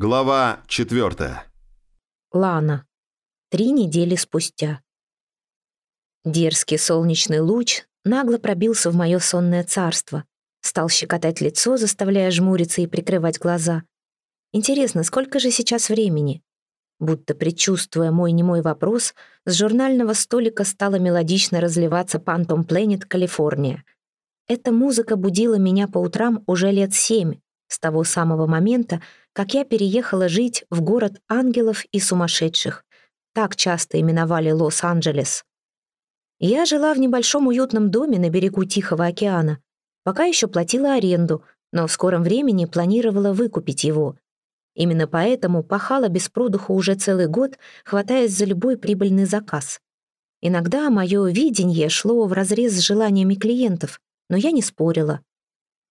Глава четвертая. Лана. Три недели спустя. Дерзкий солнечный луч нагло пробился в мое сонное царство. Стал щекотать лицо, заставляя жмуриться и прикрывать глаза. Интересно, сколько же сейчас времени? Будто предчувствуя мой немой вопрос, с журнального столика стала мелодично разливаться Phantom Planet Калифорния. Эта музыка будила меня по утрам уже лет семь, с того самого момента, как я переехала жить в город ангелов и сумасшедших. Так часто именовали Лос-Анджелес. Я жила в небольшом уютном доме на берегу Тихого океана. Пока еще платила аренду, но в скором времени планировала выкупить его. Именно поэтому пахала без продуху уже целый год, хватаясь за любой прибыльный заказ. Иногда мое видение шло вразрез с желаниями клиентов, но я не спорила.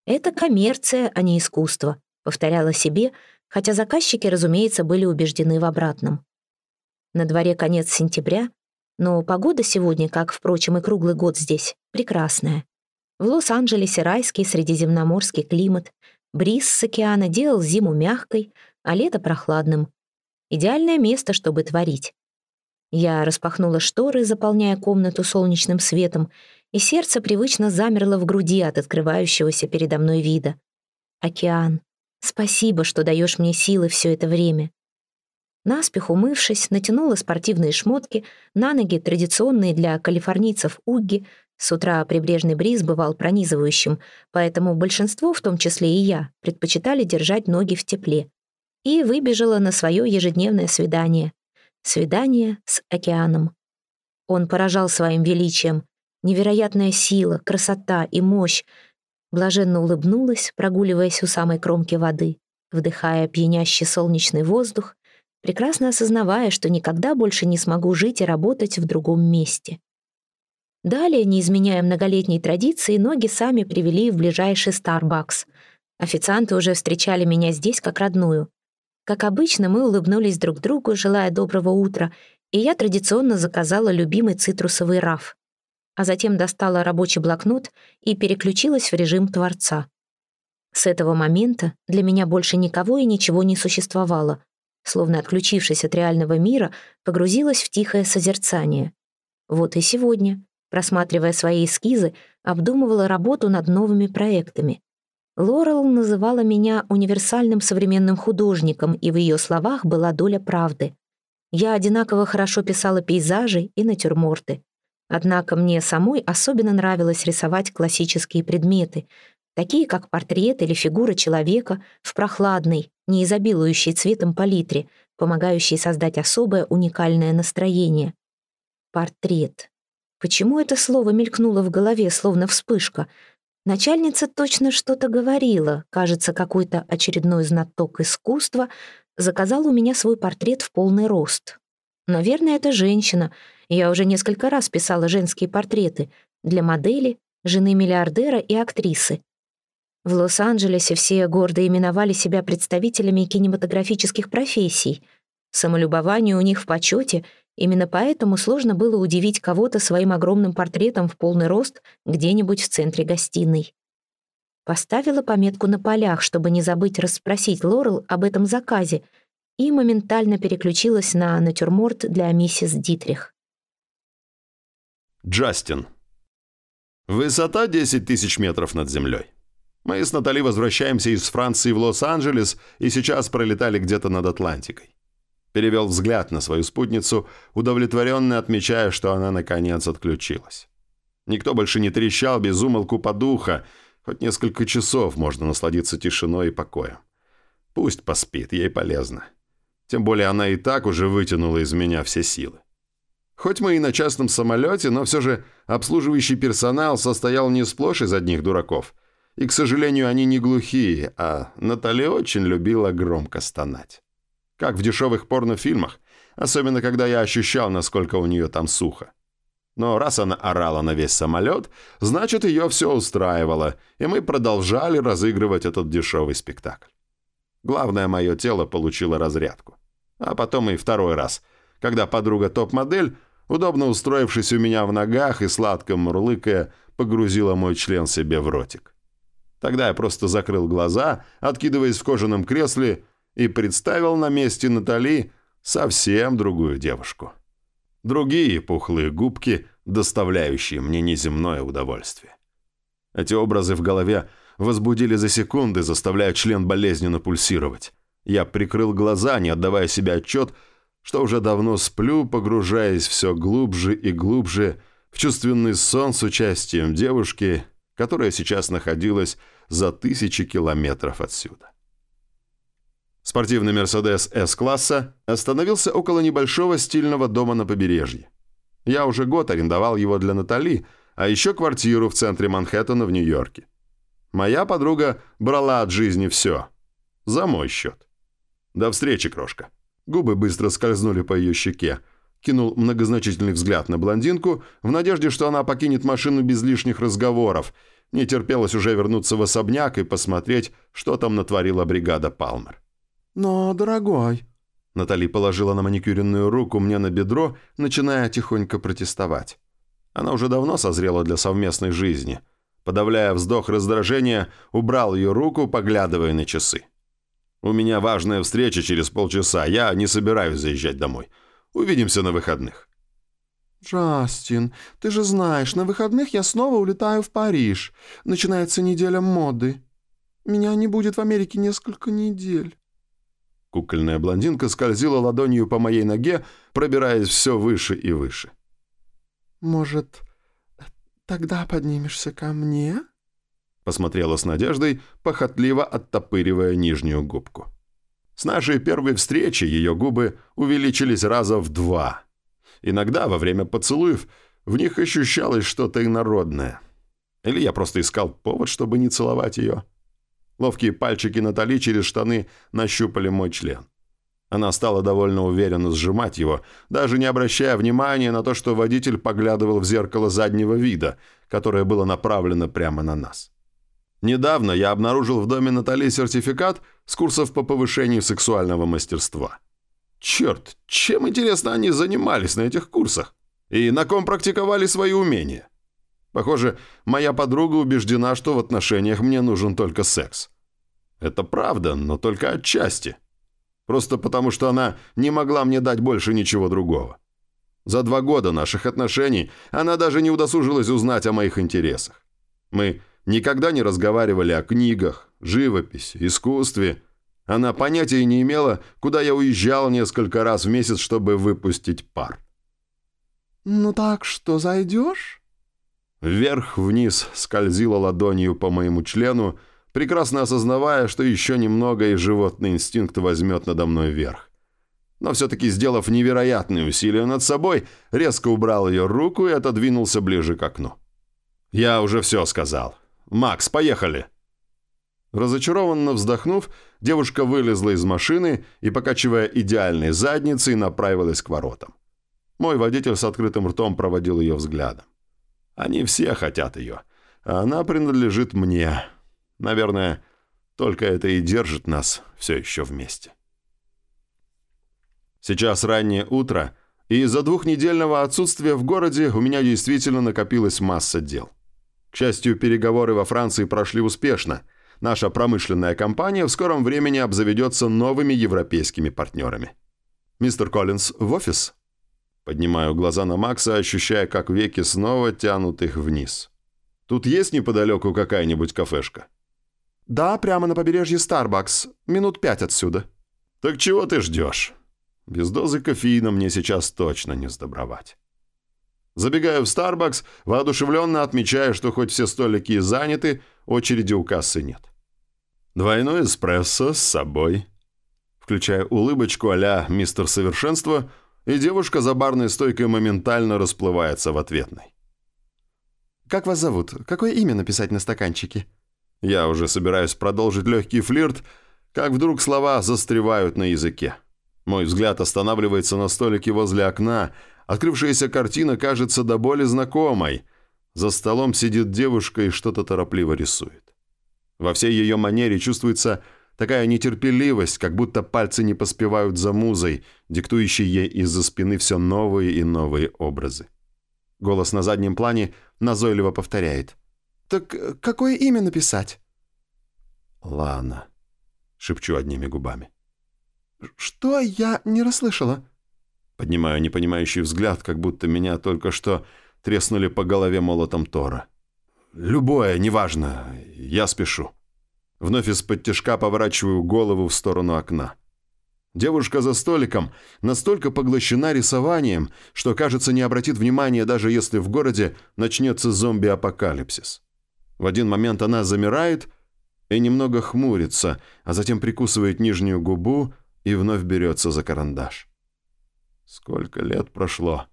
Это коммерция, а не искусство, повторяла себе, хотя заказчики, разумеется, были убеждены в обратном. На дворе конец сентября, но погода сегодня, как, впрочем, и круглый год здесь, прекрасная. В Лос-Анджелесе райский средиземноморский климат, бриз с океана делал зиму мягкой, а лето прохладным. Идеальное место, чтобы творить. Я распахнула шторы, заполняя комнату солнечным светом, и сердце привычно замерло в груди от открывающегося передо мной вида. Океан. Спасибо, что даешь мне силы все это время. Наспех умывшись, натянула спортивные шмотки, на ноги традиционные для калифорнийцев угги. С утра прибрежный бриз бывал пронизывающим, поэтому большинство, в том числе и я, предпочитали держать ноги в тепле. И выбежала на свое ежедневное свидание. Свидание с океаном. Он поражал своим величием. Невероятная сила, красота и мощь, Блаженно улыбнулась, прогуливаясь у самой кромки воды, вдыхая пьянящий солнечный воздух, прекрасно осознавая, что никогда больше не смогу жить и работать в другом месте. Далее, не изменяя многолетней традиции, ноги сами привели в ближайший Starbucks. Официанты уже встречали меня здесь как родную. Как обычно, мы улыбнулись друг другу, желая доброго утра, и я традиционно заказала любимый цитрусовый раф а затем достала рабочий блокнот и переключилась в режим Творца. С этого момента для меня больше никого и ничего не существовало, словно отключившись от реального мира, погрузилась в тихое созерцание. Вот и сегодня, просматривая свои эскизы, обдумывала работу над новыми проектами. Лорел называла меня универсальным современным художником, и в ее словах была доля правды. Я одинаково хорошо писала пейзажи и натюрморты. Однако мне самой особенно нравилось рисовать классические предметы, такие как портрет или фигура человека в прохладной, не изобилующей цветом палитре, помогающей создать особое уникальное настроение. Портрет. Почему это слово мелькнуло в голове, словно вспышка? Начальница точно что-то говорила. Кажется, какой-то очередной знаток искусства заказал у меня свой портрет в полный рост. Наверное, это женщина — я уже несколько раз писала женские портреты для модели, жены миллиардера и актрисы. В Лос-Анджелесе все гордо именовали себя представителями кинематографических профессий. Самолюбование у них в почете, именно поэтому сложно было удивить кого-то своим огромным портретом в полный рост где-нибудь в центре гостиной. Поставила пометку на полях, чтобы не забыть расспросить Лорел об этом заказе, и моментально переключилась на натюрморт для миссис Дитрих. Джастин. Высота 10 тысяч метров над землей. Мы с Натали возвращаемся из Франции в Лос-Анджелес и сейчас пролетали где-то над Атлантикой. Перевел взгляд на свою спутницу, удовлетворенно отмечая, что она наконец отключилась. Никто больше не трещал без умолку по духа, хоть несколько часов можно насладиться тишиной и покоем. Пусть поспит, ей полезно. Тем более она и так уже вытянула из меня все силы. Хоть мы и на частном самолете, но все же обслуживающий персонал состоял не сплошь из одних дураков. И, к сожалению, они не глухие, а Натали очень любила громко стонать. Как в дешевых порнофильмах, особенно когда я ощущал, насколько у нее там сухо. Но раз она орала на весь самолет, значит, ее все устраивало, и мы продолжали разыгрывать этот дешевый спектакль. Главное, мое тело получило разрядку. А потом и второй раз, когда подруга топ-модель удобно устроившись у меня в ногах и сладко мурлыкая, погрузила мой член себе в ротик. Тогда я просто закрыл глаза, откидываясь в кожаном кресле, и представил на месте Натали совсем другую девушку. Другие пухлые губки, доставляющие мне неземное удовольствие. Эти образы в голове возбудили за секунды, заставляя член болезненно пульсировать. Я прикрыл глаза, не отдавая себе отчет, что уже давно сплю, погружаясь все глубже и глубже в чувственный сон с участием девушки, которая сейчас находилась за тысячи километров отсюда. Спортивный «Мерседес» С-класса остановился около небольшого стильного дома на побережье. Я уже год арендовал его для Натали, а еще квартиру в центре Манхэттена в Нью-Йорке. Моя подруга брала от жизни все. За мой счет. До встречи, крошка. Губы быстро скользнули по ее щеке. Кинул многозначительный взгляд на блондинку в надежде, что она покинет машину без лишних разговоров. Не терпелось уже вернуться в особняк и посмотреть, что там натворила бригада Палмер. «Но, дорогой...» Натали положила на маникюренную руку мне на бедро, начиная тихонько протестовать. Она уже давно созрела для совместной жизни. Подавляя вздох раздражения, убрал ее руку, поглядывая на часы. «У меня важная встреча через полчаса. Я не собираюсь заезжать домой. Увидимся на выходных». «Джастин, ты же знаешь, на выходных я снова улетаю в Париж. Начинается неделя моды. Меня не будет в Америке несколько недель». Кукольная блондинка скользила ладонью по моей ноге, пробираясь все выше и выше. «Может, тогда поднимешься ко мне?» Посмотрела с надеждой, похотливо оттопыривая нижнюю губку. С нашей первой встречи ее губы увеличились раза в два. Иногда во время поцелуев в них ощущалось что-то инородное. Или я просто искал повод, чтобы не целовать ее. Ловкие пальчики Натали через штаны нащупали мой член. Она стала довольно уверенно сжимать его, даже не обращая внимания на то, что водитель поглядывал в зеркало заднего вида, которое было направлено прямо на нас. Недавно я обнаружил в доме Натали сертификат с курсов по повышению сексуального мастерства. Черт, чем, интересно, они занимались на этих курсах? И на ком практиковали свои умения? Похоже, моя подруга убеждена, что в отношениях мне нужен только секс. Это правда, но только отчасти. Просто потому, что она не могла мне дать больше ничего другого. За два года наших отношений она даже не удосужилась узнать о моих интересах. Мы никогда не разговаривали о книгах, живописи, искусстве. Она понятия не имела, куда я уезжал несколько раз в месяц, чтобы выпустить пар. «Ну так что, зайдешь?» Вверх-вниз скользила ладонью по моему члену, прекрасно осознавая, что еще немного и животный инстинкт возьмет надо мной верх. Но все-таки, сделав невероятные усилия над собой, резко убрал ее руку и отодвинулся ближе к окну. «Я уже все сказал. Макс, поехали!» Разочарованно вздохнув, девушка вылезла из машины и, покачивая идеальной задницей, направилась к воротам. Мой водитель с открытым ртом проводил ее взглядом. Они все хотят ее, а она принадлежит мне. Наверное, только это и держит нас все еще вместе. Сейчас раннее утро, и из-за двухнедельного отсутствия в городе у меня действительно накопилась масса дел. К счастью, переговоры во Франции прошли успешно. Наша промышленная компания в скором времени обзаведется новыми европейскими партнерами. «Мистер Коллинз, в офис?» Поднимаю глаза на Макса, ощущая, как веки снова тянут их вниз. «Тут есть неподалеку какая-нибудь кафешка?» «Да, прямо на побережье Starbucks. Минут пять отсюда». «Так чего ты ждешь? Без дозы кофеина мне сейчас точно не сдобровать». Забегаю в Starbucks, воодушевленно отмечая, что хоть все столики заняты, очереди у кассы нет. Двойной эспрессо с собой. Включая улыбочку а «Мистер Совершенство», и девушка за барной стойкой моментально расплывается в ответной. «Как вас зовут? Какое имя написать на стаканчике?» Я уже собираюсь продолжить легкий флирт, как вдруг слова застревают на языке. Мой взгляд останавливается на столике возле окна. Открывшаяся картина кажется до боли знакомой. За столом сидит девушка и что-то торопливо рисует. Во всей ее манере чувствуется Такая нетерпеливость, как будто пальцы не поспевают за музой, диктующей ей из-за спины все новые и новые образы. Голос на заднем плане назойливо повторяет. «Так какое имя написать?» «Лана», — шепчу одними губами. «Что я не расслышала?» Поднимаю непонимающий взгляд, как будто меня только что треснули по голове молотом Тора. «Любое, неважно. Я спешу». Вновь из-под тяжка поворачиваю голову в сторону окна. Девушка за столиком настолько поглощена рисованием, что, кажется, не обратит внимания, даже если в городе начнется зомби-апокалипсис. В один момент она замирает и немного хмурится, а затем прикусывает нижнюю губу и вновь берется за карандаш. Сколько лет прошло,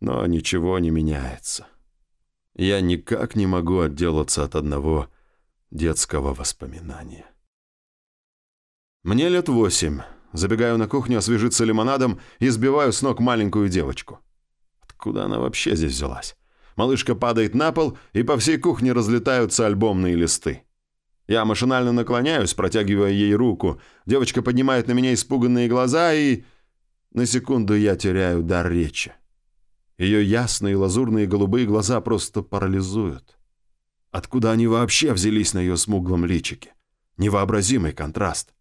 но ничего не меняется. Я никак не могу отделаться от одного детского воспоминания. Мне лет восемь. Забегаю на кухню освежиться лимонадом и сбиваю с ног маленькую девочку. Откуда она вообще здесь взялась? Малышка падает на пол, и по всей кухне разлетаются альбомные листы. Я машинально наклоняюсь, протягивая ей руку. Девочка поднимает на меня испуганные глаза, и... На секунду я теряю дар речи. Ее ясные лазурные голубые глаза просто парализуют. Откуда они вообще взялись на ее смуглом личике? Невообразимый контраст.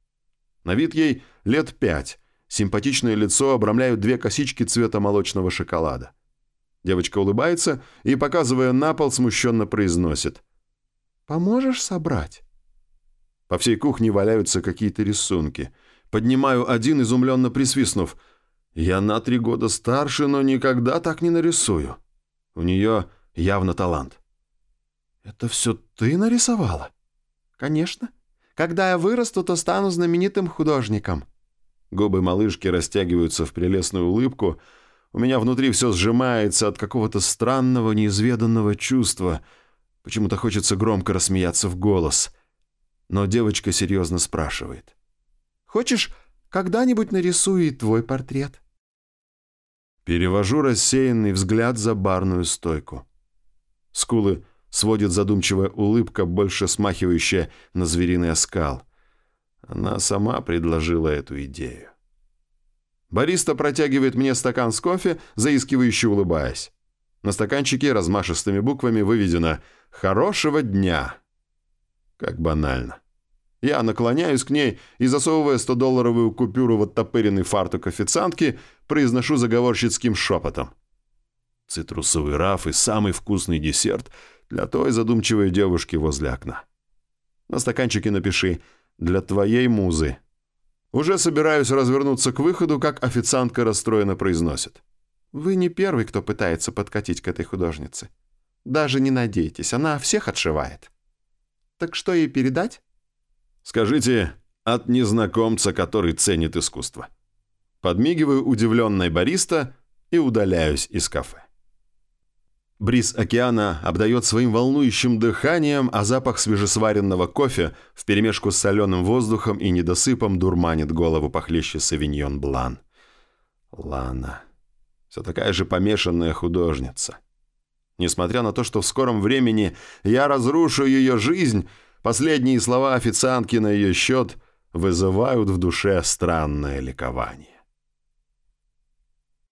На вид ей лет пять. Симпатичное лицо обрамляют две косички цвета молочного шоколада. Девочка улыбается и, показывая на пол, смущенно произносит. «Поможешь собрать?» По всей кухне валяются какие-то рисунки. Поднимаю один, изумленно присвистнув. «Я на три года старше, но никогда так не нарисую». У нее явно талант. «Это все ты нарисовала?» «Конечно. Когда я вырасту, то стану знаменитым художником». Губы малышки растягиваются в прелестную улыбку. У меня внутри все сжимается от какого-то странного, неизведанного чувства. Почему-то хочется громко рассмеяться в голос. Но девочка серьезно спрашивает. «Хочешь, когда-нибудь нарисую и твой портрет?» Перевожу рассеянный взгляд за барную стойку. Скулы сводит задумчивая улыбка, больше смахивающая на звериный оскал. Она сама предложила эту идею. Бариста протягивает мне стакан с кофе, заискивающе улыбаясь. На стаканчике размашистыми буквами выведено «Хорошего дня». Как банально. Я наклоняюсь к ней и, засовывая 100-долларовую купюру в оттопыренный фартук официантки, произношу заговорщицким шепотом. Цитрусовый раф и самый вкусный десерт – для той задумчивой девушки возле окна. На стаканчике напиши «Для твоей музы». Уже собираюсь развернуться к выходу, как официантка расстроенно произносит. «Вы не первый, кто пытается подкатить к этой художнице. Даже не надейтесь, она всех отшивает». «Так что ей передать?» «Скажите, от незнакомца, который ценит искусство». Подмигиваю удивленной бариста и удаляюсь из кафе. Бриз океана обдает своим волнующим дыханием, а запах свежесваренного кофе вперемешку с соленым воздухом и недосыпом дурманит голову похлеще савиньон блан. Лана. Все такая же помешанная художница. Несмотря на то, что в скором времени я разрушу ее жизнь, последние слова официантки на ее счет вызывают в душе странное ликование.